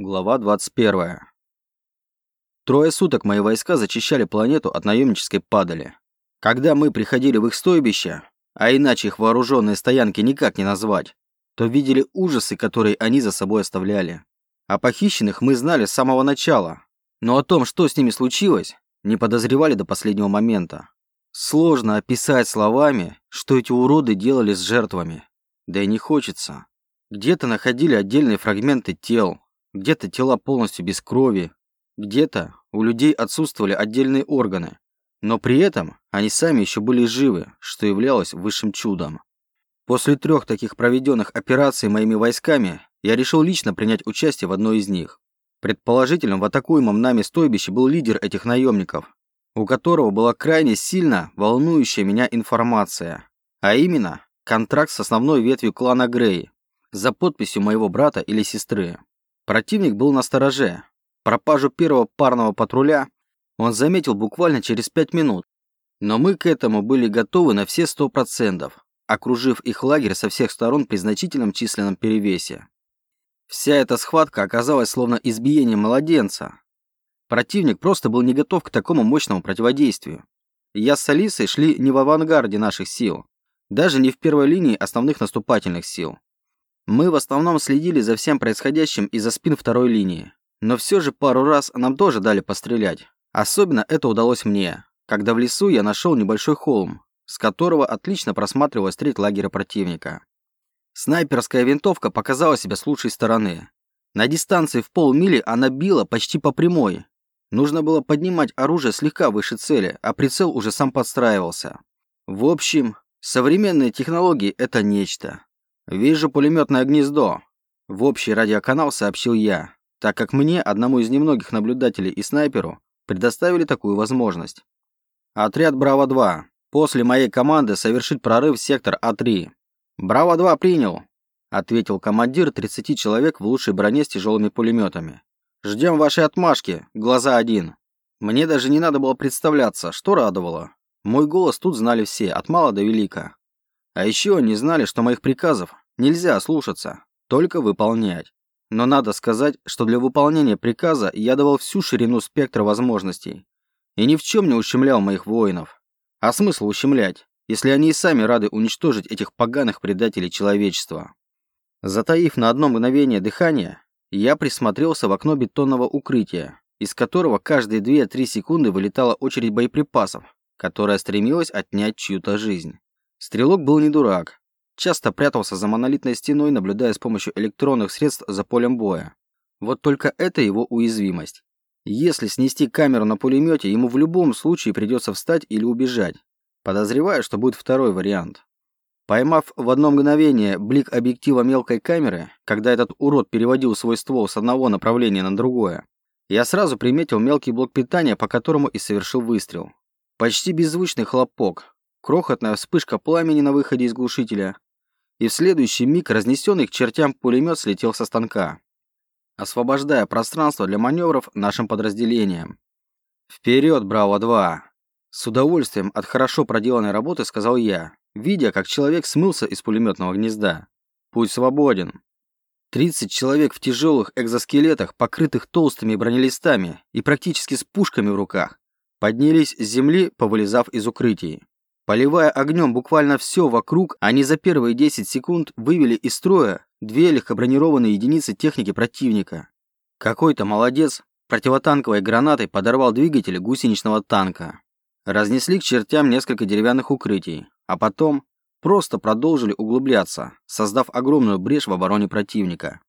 Глава 21. Трое суток мои войска зачищали планету от наемнической падали. Когда мы приходили в их стойбище, а иначе их вооруженные стоянки никак не назвать, то видели ужасы, которые они за собой оставляли. О похищенных мы знали с самого начала, но о том, что с ними случилось, не подозревали до последнего момента. Сложно описать словами, что эти уроды делали с жертвами. Да и не хочется. Где-то находили отдельные фрагменты тел, где-то тела полностью без крови, где-то у людей отсутствовали отдельные органы, но при этом они сами еще были живы, что являлось высшим чудом. После трех таких проведенных операций моими войсками я решил лично принять участие в одной из них. Предположительно, в атакуемом нами стойбище был лидер этих наемников, у которого была крайне сильно волнующая меня информация, а именно контракт с основной ветвью клана Грей за подписью моего брата или сестры. Противник был на стороже. Пропажу первого парного патруля он заметил буквально через пять минут. Но мы к этому были готовы на все сто процентов, окружив их лагерь со всех сторон при значительном численном перевесе. Вся эта схватка оказалась словно избиение младенца. Противник просто был не готов к такому мощному противодействию. Я с Алисой шли не в авангарде наших сил, даже не в первой линии основных наступательных сил. Мы в основном следили за всем происходящим из-за спин второй линии. Но все же пару раз нам тоже дали пострелять. Особенно это удалось мне, когда в лесу я нашел небольшой холм, с которого отлично просматривалась треть лагеря противника. Снайперская винтовка показала себя с лучшей стороны. На дистанции в полмили она била почти по прямой. Нужно было поднимать оружие слегка выше цели, а прицел уже сам подстраивался. В общем, современные технологии – это нечто. «Вижу пулеметное гнездо», – в общий радиоканал сообщил я, так как мне, одному из немногих наблюдателей и снайперу, предоставили такую возможность. Отряд «Браво-2». После моей команды совершить прорыв в сектор А3. «Браво-2 принял», – ответил командир 30 человек в лучшей броне с тяжелыми пулеметами. «Ждем вашей отмашки, глаза один». Мне даже не надо было представляться, что радовало. Мой голос тут знали все, от мала до велика. А еще они знали, что моих приказов нельзя слушаться, только выполнять. Но надо сказать, что для выполнения приказа я давал всю ширину спектра возможностей. И ни в чем не ущемлял моих воинов. А смысл ущемлять, если они и сами рады уничтожить этих поганых предателей человечества? Затаив на одно мгновение дыхание, я присмотрелся в окно бетонного укрытия, из которого каждые 2-3 секунды вылетала очередь боеприпасов, которая стремилась отнять чью-то жизнь. Стрелок был не дурак. Часто прятался за монолитной стеной, наблюдая с помощью электронных средств за полем боя. Вот только это его уязвимость. Если снести камеру на пулемете, ему в любом случае придется встать или убежать. Подозреваю, что будет второй вариант. Поймав в одно мгновение блик объектива мелкой камеры, когда этот урод переводил свой ствол с одного направления на другое, я сразу приметил мелкий блок питания, по которому и совершил выстрел. Почти беззвучный хлопок, крохотная вспышка пламени на выходе из глушителя, и в следующий миг разнесенный к чертям пулемет слетел со станка, освобождая пространство для маневров нашим подразделениям. «Вперед, Браво-2!» С удовольствием от хорошо проделанной работы сказал я, видя, как человек смылся из пулеметного гнезда. «Путь свободен!» 30 человек в тяжелых экзоскелетах, покрытых толстыми бронелистами и практически с пушками в руках, поднялись с земли, повылезав из укрытий. Поливая огнем буквально все вокруг, они за первые 10 секунд вывели из строя две легкобронированные единицы техники противника. Какой-то молодец противотанковой гранатой подорвал двигатель гусеничного танка. Разнесли к чертям несколько деревянных укрытий, а потом просто продолжили углубляться, создав огромную брешь в обороне противника.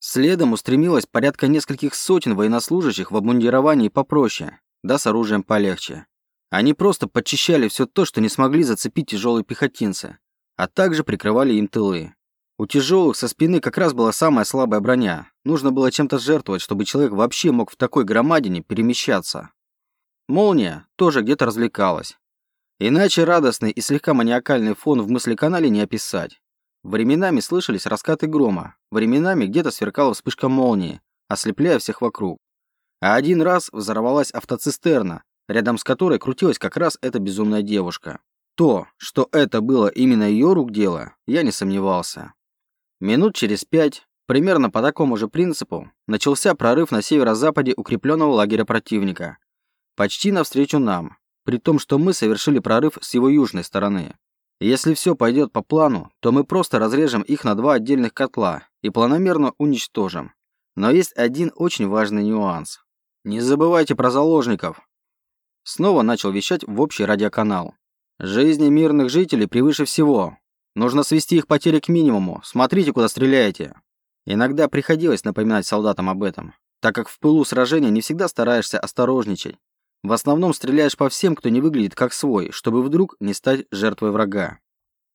Следом устремилось порядка нескольких сотен военнослужащих в обмундировании попроще, да с оружием полегче. Они просто подчищали все то, что не смогли зацепить тяжелые пехотинцы, а также прикрывали им тылы. У тяжелых со спины как раз была самая слабая броня. Нужно было чем-то жертвовать, чтобы человек вообще мог в такой громадине перемещаться. Молния тоже где-то развлекалась. Иначе радостный и слегка маниакальный фон в мыслеканале не описать. Временами слышались раскаты грома, временами где-то сверкала вспышка молнии, ослепляя всех вокруг. А один раз взорвалась автоцистерна, рядом с которой крутилась как раз эта безумная девушка. То, что это было именно ее рук дело, я не сомневался. Минут через пять Примерно по такому же принципу начался прорыв на северо-западе укрепленного лагеря противника. Почти навстречу нам, при том, что мы совершили прорыв с его южной стороны. Если все пойдет по плану, то мы просто разрежем их на два отдельных котла и планомерно уничтожим. Но есть один очень важный нюанс. Не забывайте про заложников. Снова начал вещать в общий радиоканал. Жизни мирных жителей превыше всего. Нужно свести их потери к минимуму. Смотрите, куда стреляете. Иногда приходилось напоминать солдатам об этом, так как в пылу сражения не всегда стараешься осторожничать. В основном стреляешь по всем, кто не выглядит как свой, чтобы вдруг не стать жертвой врага.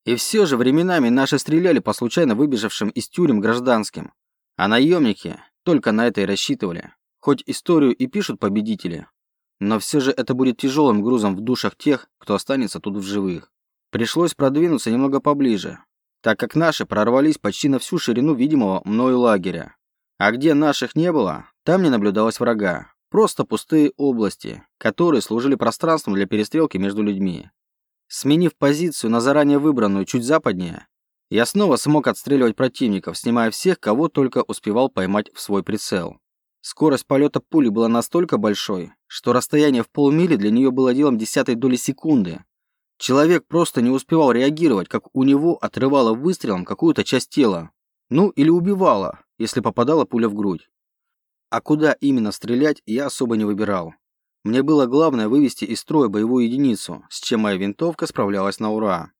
И все же временами наши стреляли по случайно выбежавшим из тюрем гражданским. А наемники только на это и рассчитывали. Хоть историю и пишут победители, но все же это будет тяжелым грузом в душах тех, кто останется тут в живых. Пришлось продвинуться немного поближе, так как наши прорвались почти на всю ширину видимого мною лагеря. А где наших не было, там не наблюдалось врага. Просто пустые области, которые служили пространством для перестрелки между людьми. Сменив позицию на заранее выбранную чуть западнее, я снова смог отстреливать противников, снимая всех, кого только успевал поймать в свой прицел. Скорость полета пули была настолько большой, что расстояние в полмили для нее было делом десятой доли секунды, Человек просто не успевал реагировать, как у него отрывало выстрелом какую-то часть тела. Ну, или убивало, если попадала пуля в грудь. А куда именно стрелять, я особо не выбирал. Мне было главное вывести из строя боевую единицу, с чем моя винтовка справлялась на ура.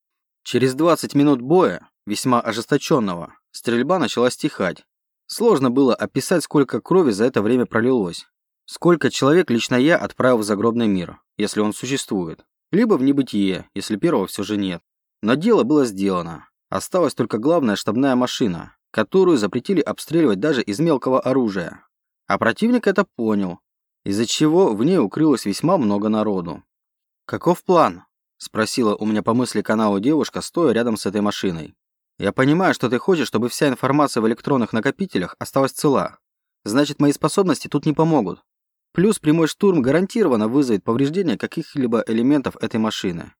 Через 20 минут боя, весьма ожесточенного, стрельба начала стихать. Сложно было описать, сколько крови за это время пролилось. Сколько человек лично я отправил в загробный мир, если он существует либо в небытие, если первого все же нет. Но дело было сделано. Осталась только главная штабная машина, которую запретили обстреливать даже из мелкого оружия. А противник это понял, из-за чего в ней укрылось весьма много народу. «Каков план?» – спросила у меня по мысли каналу девушка, стоя рядом с этой машиной. «Я понимаю, что ты хочешь, чтобы вся информация в электронных накопителях осталась цела. Значит, мои способности тут не помогут. Плюс прямой штурм гарантированно вызовет повреждение каких-либо элементов этой машины.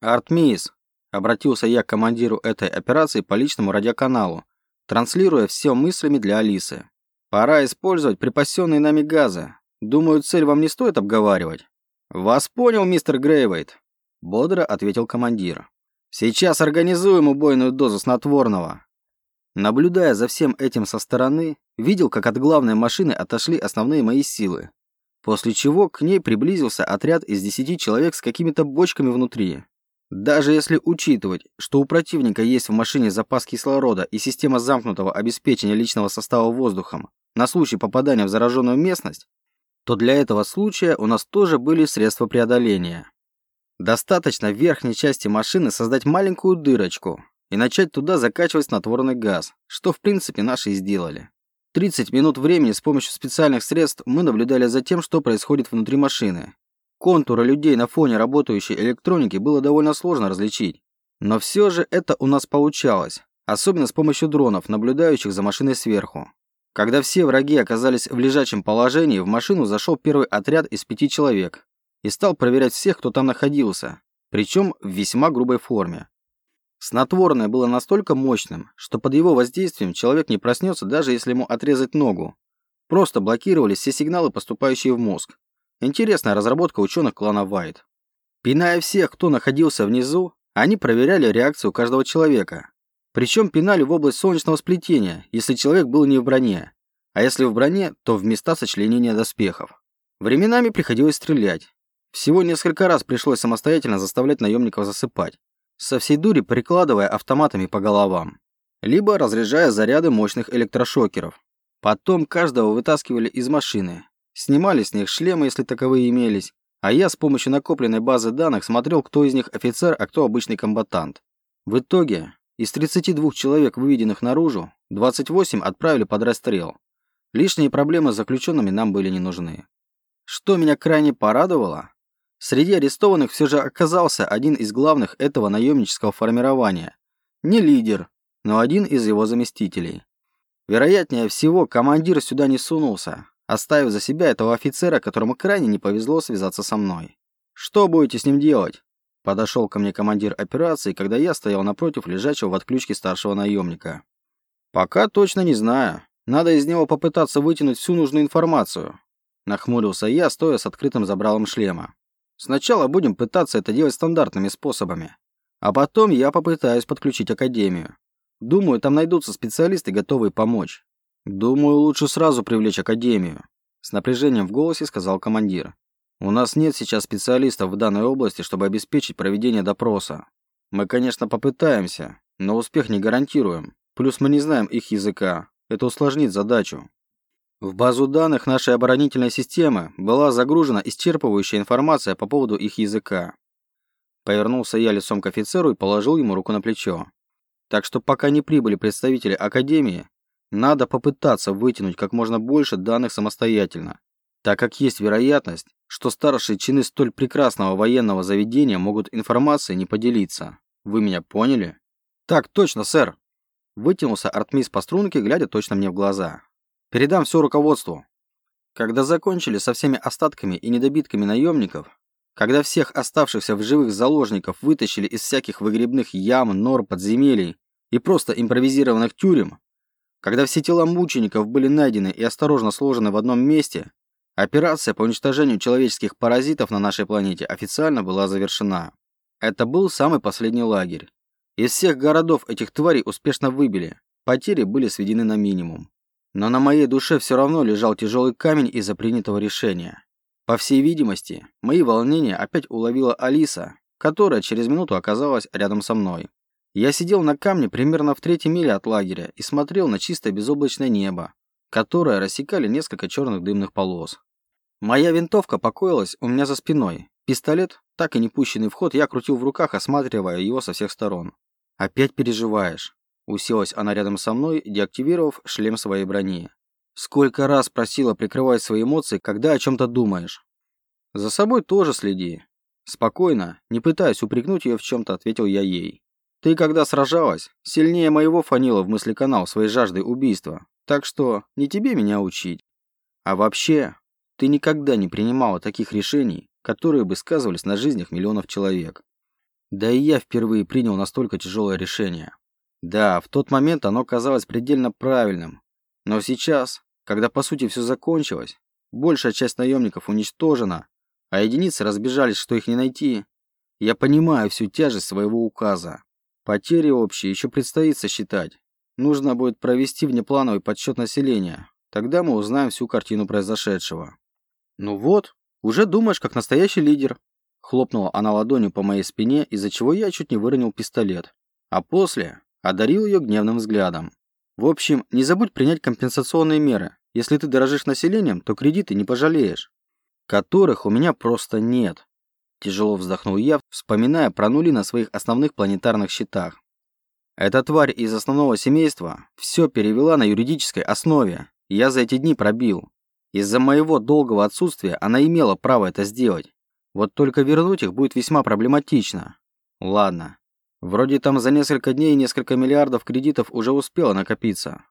«Артмис», — обратился я к командиру этой операции по личному радиоканалу, транслируя все мыслями для Алисы. «Пора использовать припасенные нами газы. Думаю, цель вам не стоит обговаривать». «Вас понял, мистер Грейвейт», — бодро ответил командир. «Сейчас организуем убойную дозу снотворного». Наблюдая за всем этим со стороны, видел, как от главной машины отошли основные мои силы, После чего к ней приблизился отряд из 10 человек с какими-то бочками внутри. Даже если учитывать, что у противника есть в машине запас кислорода и система замкнутого обеспечения личного состава воздухом на случай попадания в зараженную местность, то для этого случая у нас тоже были средства преодоления. Достаточно в верхней части машины создать маленькую дырочку и начать туда закачивать снотворный газ, что в принципе наши и сделали. 30 минут времени с помощью специальных средств мы наблюдали за тем, что происходит внутри машины. Контуры людей на фоне работающей электроники было довольно сложно различить. Но все же это у нас получалось, особенно с помощью дронов, наблюдающих за машиной сверху. Когда все враги оказались в лежачем положении, в машину зашел первый отряд из пяти человек и стал проверять всех, кто там находился, причем в весьма грубой форме. Снотворное было настолько мощным, что под его воздействием человек не проснется, даже если ему отрезать ногу. Просто блокировались все сигналы, поступающие в мозг. Интересная разработка ученых клана Вайт. Пиная всех, кто находился внизу, они проверяли реакцию каждого человека. Причем пинали в область солнечного сплетения, если человек был не в броне. А если в броне, то в места сочленения доспехов. Временами приходилось стрелять. Всего несколько раз пришлось самостоятельно заставлять наемников засыпать со всей дури прикладывая автоматами по головам, либо разряжая заряды мощных электрошокеров. Потом каждого вытаскивали из машины, снимали с них шлемы, если таковые имелись, а я с помощью накопленной базы данных смотрел, кто из них офицер, а кто обычный комбатант. В итоге, из 32 человек, выведенных наружу, 28 отправили под расстрел. Лишние проблемы с заключенными нам были не нужны. Что меня крайне порадовало, Среди арестованных все же оказался один из главных этого наемнического формирования. Не лидер, но один из его заместителей. Вероятнее всего, командир сюда не сунулся, оставив за себя этого офицера, которому крайне не повезло связаться со мной. «Что будете с ним делать?» Подошел ко мне командир операции, когда я стоял напротив лежачего в отключке старшего наемника. Пока точно не знаю. Надо из него попытаться вытянуть всю нужную информацию. Нахмурился я, стоя с открытым забралом шлема. Сначала будем пытаться это делать стандартными способами. А потом я попытаюсь подключить Академию. Думаю, там найдутся специалисты, готовые помочь. Думаю, лучше сразу привлечь Академию. С напряжением в голосе сказал командир. У нас нет сейчас специалистов в данной области, чтобы обеспечить проведение допроса. Мы, конечно, попытаемся, но успех не гарантируем. Плюс мы не знаем их языка. Это усложнит задачу. В базу данных нашей оборонительной системы была загружена исчерпывающая информация по поводу их языка. Повернулся я лицом к офицеру и положил ему руку на плечо. Так что пока не прибыли представители Академии, надо попытаться вытянуть как можно больше данных самостоятельно, так как есть вероятность, что старшие чины столь прекрасного военного заведения могут информацией не поделиться. Вы меня поняли? Так точно, сэр. Вытянулся Артмис по струнке, глядя точно мне в глаза. Передам все руководству. Когда закончили со всеми остатками и недобитками наемников, когда всех оставшихся в живых заложников вытащили из всяких выгребных ям, нор, подземелий и просто импровизированных тюрем, когда все тела мучеников были найдены и осторожно сложены в одном месте, операция по уничтожению человеческих паразитов на нашей планете официально была завершена. Это был самый последний лагерь. Из всех городов этих тварей успешно выбили, потери были сведены на минимум. Но на моей душе все равно лежал тяжелый камень из-за принятого решения. По всей видимости, мои волнения опять уловила Алиса, которая через минуту оказалась рядом со мной. Я сидел на камне примерно в третьей миле от лагеря и смотрел на чистое безоблачное небо, которое рассекали несколько черных дымных полос. Моя винтовка покоилась у меня за спиной. Пистолет, так и не пущенный в ход, я крутил в руках, осматривая его со всех сторон. «Опять переживаешь?» Уселась она рядом со мной, деактивировав шлем своей брони. Сколько раз просила прикрывать свои эмоции, когда о чем-то думаешь. За собой тоже следи. Спокойно, не пытаясь упрекнуть ее в чем-то, ответил я ей. Ты, когда сражалась, сильнее моего фанила в мыслеканал своей жаждой убийства. Так что не тебе меня учить. А вообще, ты никогда не принимала таких решений, которые бы сказывались на жизнях миллионов человек. Да и я впервые принял настолько тяжелое решение. Да, в тот момент оно казалось предельно правильным. Но сейчас, когда по сути все закончилось, большая часть наемников уничтожена, а единицы разбежались, что их не найти, я понимаю всю тяжесть своего указа. Потери общие еще предстоит сосчитать. Нужно будет провести внеплановый подсчет населения. Тогда мы узнаем всю картину произошедшего. Ну вот, уже думаешь, как настоящий лидер. Хлопнула она ладонью по моей спине, из-за чего я чуть не выронил пистолет. А после одарил ее гневным взглядом. В общем, не забудь принять компенсационные меры. Если ты дорожишь населением, то кредиты не пожалеешь. Которых у меня просто нет. Тяжело вздохнул я, вспоминая про нули на своих основных планетарных счетах. Эта тварь из основного семейства все перевела на юридической основе. Я за эти дни пробил. Из-за моего долгого отсутствия она имела право это сделать. Вот только вернуть их будет весьма проблематично. Ладно, Вроде там за несколько дней несколько миллиардов кредитов уже успело накопиться.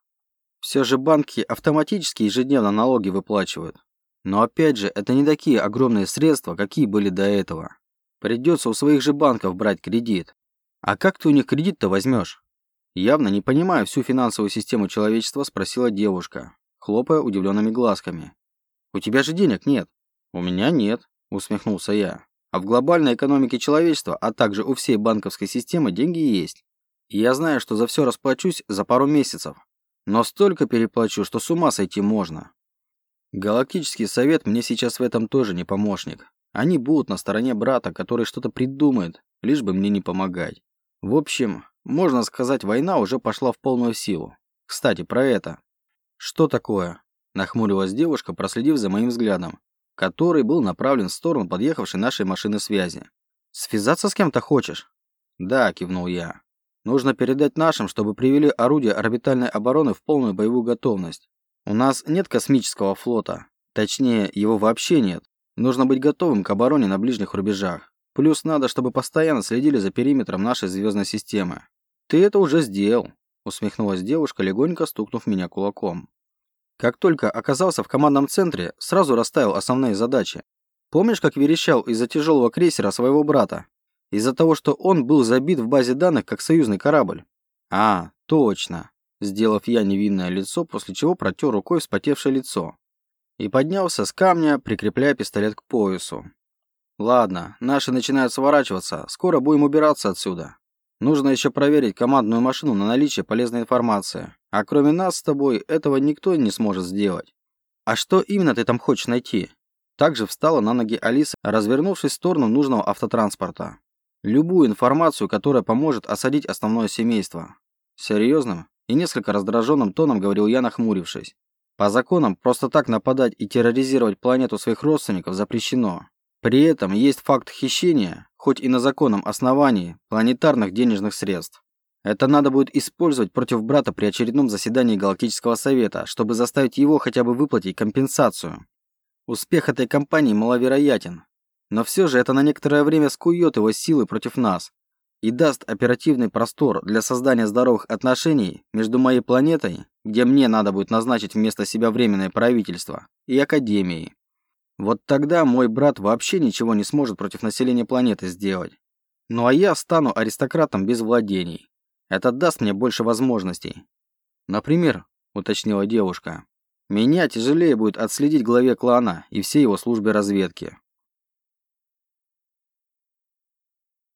Все же банки автоматически ежедневно налоги выплачивают. Но опять же, это не такие огромные средства, какие были до этого. Придется у своих же банков брать кредит. А как ты у них кредит-то возьмешь? Явно не понимая всю финансовую систему человечества, спросила девушка, хлопая удивленными глазками. У тебя же денег нет. У меня нет, усмехнулся я. А в глобальной экономике человечества, а также у всей банковской системы деньги есть. И я знаю, что за все расплачусь за пару месяцев. Но столько переплачу, что с ума сойти можно. Галактический совет мне сейчас в этом тоже не помощник. Они будут на стороне брата, который что-то придумает, лишь бы мне не помогать. В общем, можно сказать, война уже пошла в полную силу. Кстати, про это. Что такое? Нахмурилась девушка, проследив за моим взглядом который был направлен в сторону подъехавшей нашей машины связи. «Связаться с кем-то хочешь?» «Да», – кивнул я. «Нужно передать нашим, чтобы привели орудия орбитальной обороны в полную боевую готовность. У нас нет космического флота. Точнее, его вообще нет. Нужно быть готовым к обороне на ближних рубежах. Плюс надо, чтобы постоянно следили за периметром нашей звездной системы». «Ты это уже сделал», – усмехнулась девушка, легонько стукнув меня кулаком. Как только оказался в командном центре, сразу расставил основные задачи. Помнишь, как верещал из-за тяжелого крейсера своего брата? Из-за того, что он был забит в базе данных как союзный корабль? А, точно. сделав я невинное лицо, после чего протер рукой вспотевшее лицо. И поднялся с камня, прикрепляя пистолет к поясу. Ладно, наши начинают сворачиваться, скоро будем убираться отсюда. Нужно еще проверить командную машину на наличие полезной информации. А кроме нас с тобой, этого никто не сможет сделать. А что именно ты там хочешь найти? Также встала на ноги Алиса, развернувшись в сторону нужного автотранспорта. Любую информацию, которая поможет осадить основное семейство. Серьезным и несколько раздраженным тоном говорил я, нахмурившись. По законам, просто так нападать и терроризировать планету своих родственников запрещено. При этом есть факт хищения, хоть и на законном основании, планетарных денежных средств. Это надо будет использовать против брата при очередном заседании Галактического Совета, чтобы заставить его хотя бы выплатить компенсацию. Успех этой кампании маловероятен. Но все же это на некоторое время скует его силы против нас и даст оперативный простор для создания здоровых отношений между моей планетой, где мне надо будет назначить вместо себя временное правительство, и Академией. Вот тогда мой брат вообще ничего не сможет против населения планеты сделать. Ну а я стану аристократом без владений. Это даст мне больше возможностей. Например, уточнила девушка, меня тяжелее будет отследить главе клана и всей его службе разведки.